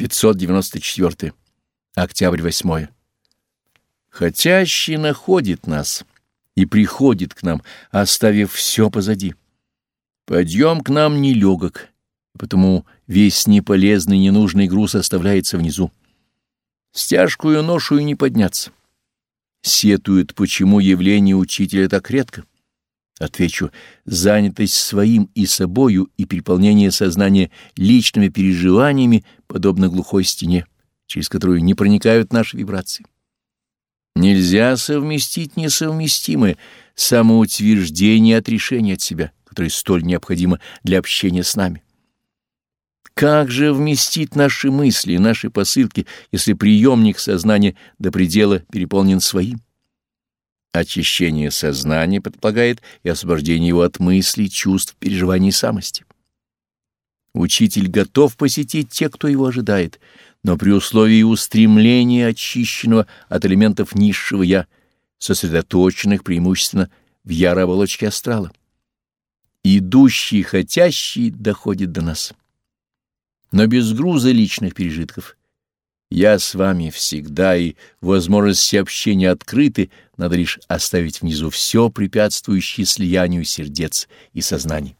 594. Октябрь 8. Хотящий находит нас и приходит к нам, оставив все позади. Подъем к нам нелегок, потому весь неполезный ненужный груз оставляется внизу. С тяжкую ношу и не подняться. Сетуют, почему явление учителя так редко. Отвечу, занятость своим и собою и переполнение сознания личными переживаниями подобно глухой стене, через которую не проникают наши вибрации. Нельзя совместить несовместимое самоутверждение от решения от себя, которое столь необходимо для общения с нами. Как же вместить наши мысли, наши посылки, если приемник сознания до предела переполнен своим? Очищение сознания предполагает и освобождение его от мыслей, чувств, переживаний самости. Учитель готов посетить тех, кто его ожидает, но при условии устремления очищенного от элементов низшего «я», сосредоточенных преимущественно в ярой оболочке астрала. Идущий, хотящий доходит до нас. Но без груза личных пережитков — я с вами всегда, и возможности общения открыты, надо лишь оставить внизу все препятствующее слиянию сердец и сознаний.